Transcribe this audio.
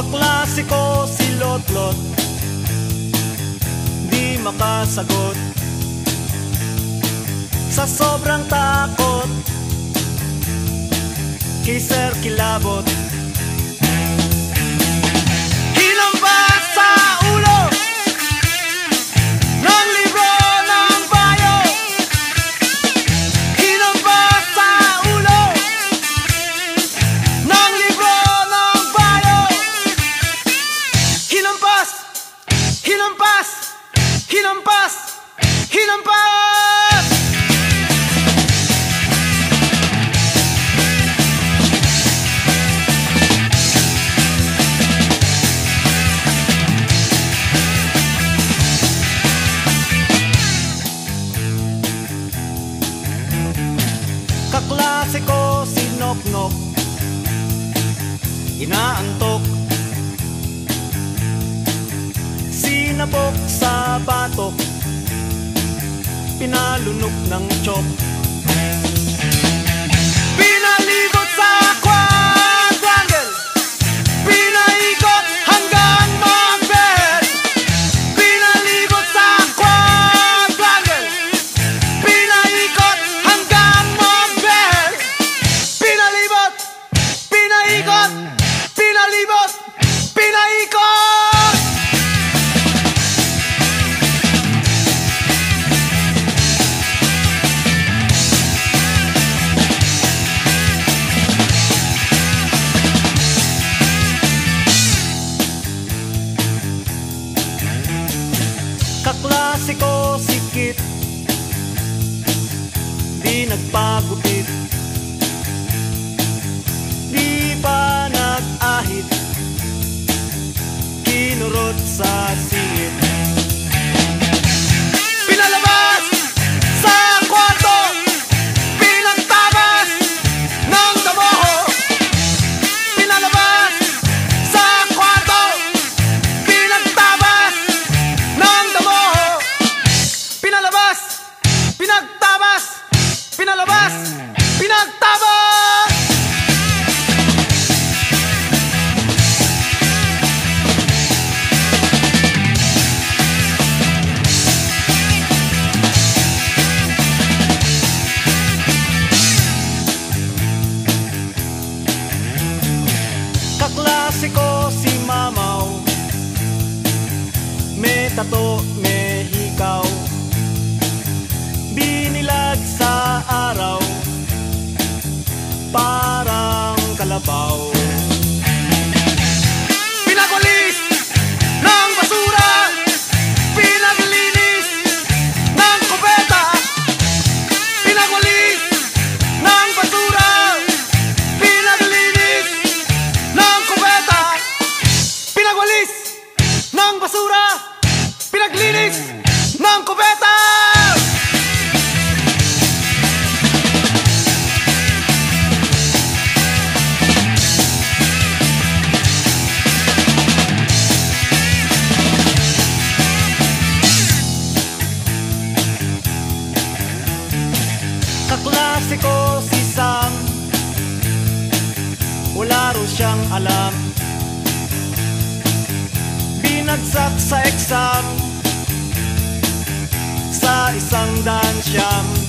Kapaklasiko si Lotlot Di makasagot. Sa sobrang takot Kiser kilabot klase ko sinoknok Inaantok. Sinabok sa batok. Pinalunok ng chok nagdikit Di nagpagupit. Di pa nag-ahit. Kinurot sa pinalabas, pinagtabas! Kaklase ko si Mamaw May tato, may Hello. wala ro siyang alam. Binagsak sa exam. Sa isang dan siyam